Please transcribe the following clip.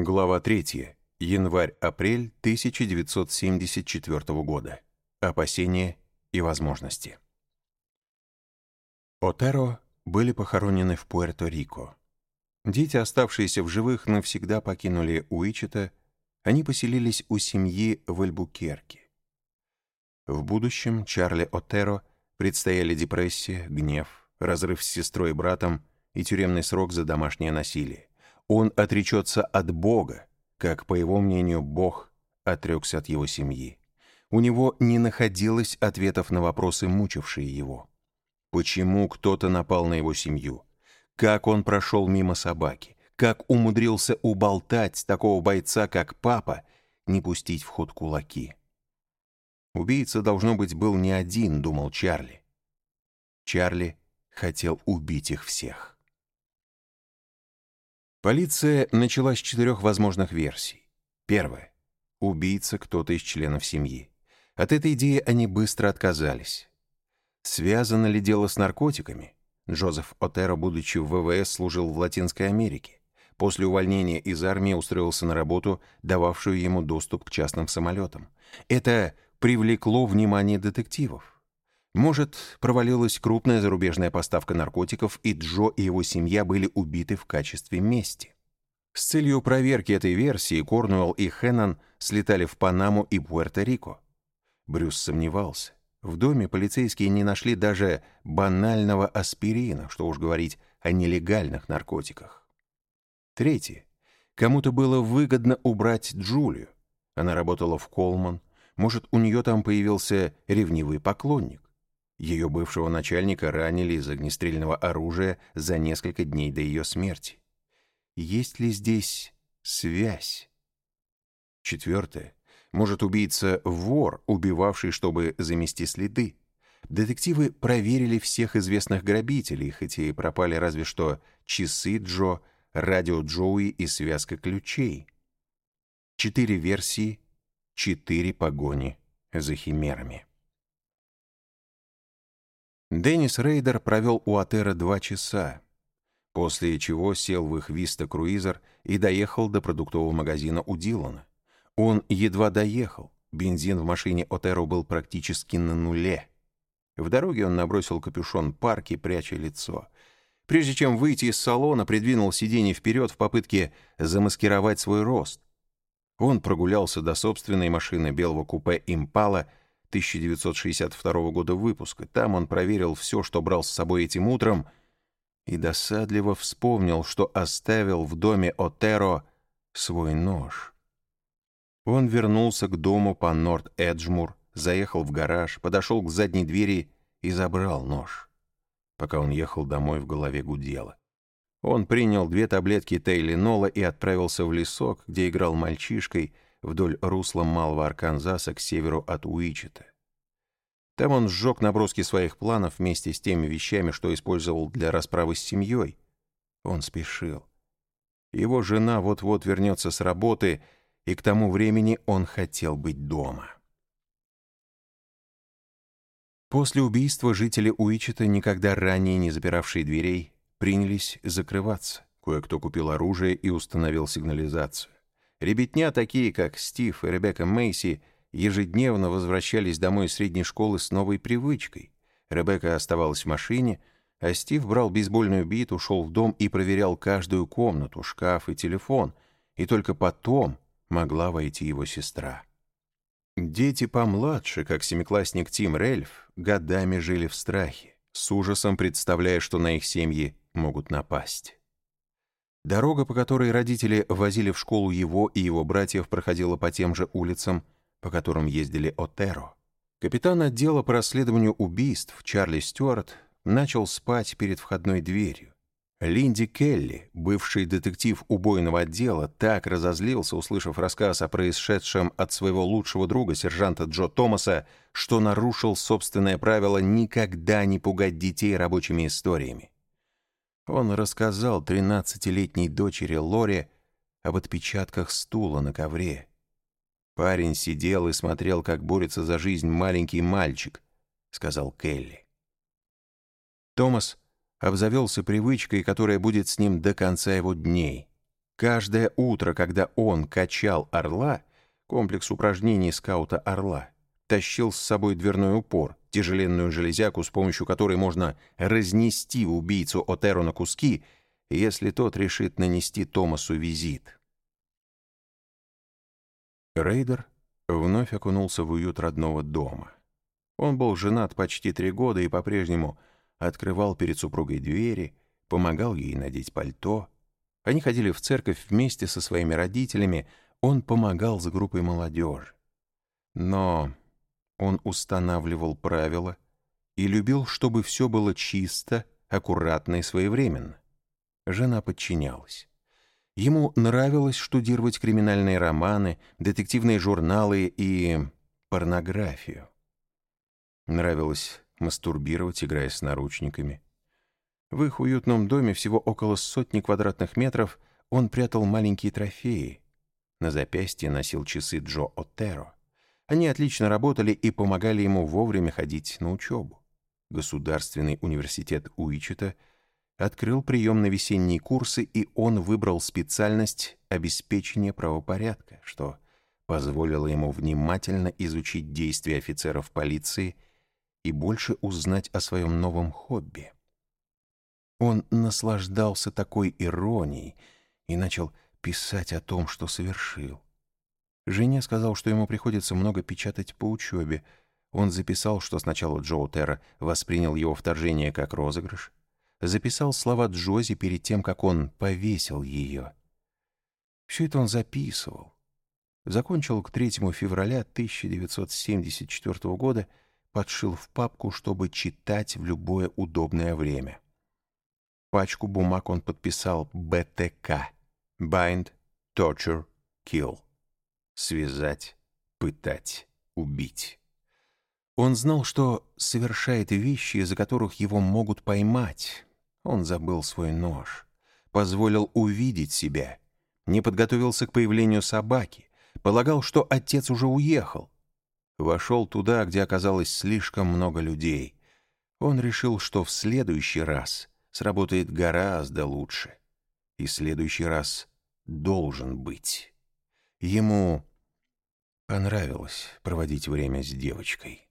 Глава 3. Январь-апрель 1974 года. Опасения и возможности. Отеро были похоронены в Пуэрто-Рико. Дети, оставшиеся в живых, навсегда покинули Уичета, они поселились у семьи в Альбукерке. В будущем Чарли Отеро предстояли депрессия, гнев, разрыв с сестрой и братом и тюремный срок за домашнее насилие. Он отречется от Бога, как, по его мнению, Бог отрекся от его семьи. У него не находилось ответов на вопросы, мучившие его. Почему кто-то напал на его семью? Как он прошел мимо собаки? Как умудрился уболтать такого бойца, как папа, не пустить в ход кулаки? Убийца, должно быть, был не один, думал Чарли. Чарли хотел убить их всех. Полиция начала с четырех возможных версий. Первая. Убийца кто-то из членов семьи. От этой идеи они быстро отказались. Связано ли дело с наркотиками? Джозеф Отеро, будучи в ВВС, служил в Латинской Америке. После увольнения из армии устроился на работу, дававшую ему доступ к частным самолетам. Это привлекло внимание детективов. Может, провалилась крупная зарубежная поставка наркотиков, и Джо и его семья были убиты в качестве мести. С целью проверки этой версии Корнуэлл и Хеннон слетали в Панаму и Пуэрто-Рико. Брюс сомневался. В доме полицейские не нашли даже банального аспирина, что уж говорить о нелегальных наркотиках. Третье. Кому-то было выгодно убрать Джулию. Она работала в Колман. Может, у нее там появился ревнивый поклонник. Ее бывшего начальника ранили из огнестрельного оружия за несколько дней до ее смерти. Есть ли здесь связь? Четвертое. Может, убийца — вор, убивавший, чтобы замести следы. Детективы проверили всех известных грабителей, хотя и пропали разве что часы Джо, радио Джоуи и связка ключей. Четыре версии, четыре погони за химерами. Деннис Рейдер провел у Отеро два часа, после чего сел в их Виста-круизер и доехал до продуктового магазина у Дилана. Он едва доехал, бензин в машине Отеро был практически на нуле. В дороге он набросил капюшон парки, пряча лицо. Прежде чем выйти из салона, придвинул сиденье вперед в попытке замаскировать свой рост. Он прогулялся до собственной машины белого купе «Импала», 1962 года выпуска. Там он проверил все, что брал с собой этим утром, и досадливо вспомнил, что оставил в доме Отеро свой нож. Он вернулся к дому по Норт-Эджмур, заехал в гараж, подошел к задней двери и забрал нож. Пока он ехал домой, в голове гудело. Он принял две таблетки Тейлинола и отправился в лесок, где играл мальчишкой — вдоль русла Малого Арканзаса к северу от Уичета. Там он сжег наброски своих планов вместе с теми вещами, что использовал для расправы с семьей. Он спешил. Его жена вот-вот вернется с работы, и к тому времени он хотел быть дома. После убийства жители Уичета, никогда ранее не запиравшие дверей, принялись закрываться. Кое-кто купил оружие и установил сигнализацию. Ребятня, такие как Стив и Ребекка Мейси, ежедневно возвращались домой из средней школы с новой привычкой. Ребекка оставалась в машине, а Стив брал бейсбольную биту, шел в дом и проверял каждую комнату, шкаф и телефон, и только потом могла войти его сестра. Дети помладше, как семиклассник Тим Рельф, годами жили в страхе, с ужасом представляя, что на их семьи могут напасть. Дорога, по которой родители возили в школу его и его братьев, проходила по тем же улицам, по которым ездили Отеро. Капитан отдела по расследованию убийств Чарли Стюарт начал спать перед входной дверью. Линди Келли, бывший детектив убойного отдела, так разозлился, услышав рассказ о происшедшем от своего лучшего друга, сержанта Джо Томаса, что нарушил собственное правило никогда не пугать детей рабочими историями. Он рассказал тринадцатилетней дочери Лоре об отпечатках стула на ковре. «Парень сидел и смотрел, как борется за жизнь маленький мальчик», — сказал Келли. Томас обзавелся привычкой, которая будет с ним до конца его дней. Каждое утро, когда он качал орла, комплекс упражнений скаута орла, тащил с собой дверной упор, тяжеленную железяку, с помощью которой можно разнести убийцу Отеро на куски, если тот решит нанести Томасу визит. Рейдер вновь окунулся в уют родного дома. Он был женат почти три года и по-прежнему открывал перед супругой двери, помогал ей надеть пальто. Они ходили в церковь вместе со своими родителями, он помогал с группой молодежи. Но он устанавливал правила и любил, чтобы все было чисто, аккуратно и своевременно. Жена подчинялась. Ему нравилось штудировать криминальные романы, детективные журналы и порнографию. Нравилось мастурбировать, играя с наручниками. В их уютном доме всего около сотни квадратных метров он прятал маленькие трофеи. На запястье носил часы Джо Отеро. Они отлично работали и помогали ему вовремя ходить на учебу. Государственный университет Уичета открыл приемные весенние курсы, и он выбрал специальность обеспечения правопорядка, что позволило ему внимательно изучить действия офицеров полиции и больше узнать о своем новом хобби. Он наслаждался такой иронией и начал писать о том, что совершил. Жене сказал, что ему приходится много печатать по учебе. Он записал, что сначала Джо Терра воспринял его вторжение как розыгрыш, записал слова Джози перед тем, как он повесил ее. Все это он записывал. Закончил к 3 февраля 1974 года, подшил в папку, чтобы читать в любое удобное время. Пачку бумаг он подписал БТК — Bind, Torture, Kill связать, пытать, убить. Он знал, что совершает вещи, из-за которых его могут поймать. Он забыл свой нож, позволил увидеть себя, не подготовился к появлению собаки, полагал, что отец уже уехал. Вошел туда, где оказалось слишком много людей. Он решил, что в следующий раз сработает гораздо лучше. И следующий раз должен быть. Ему понравилось проводить время с девочкой.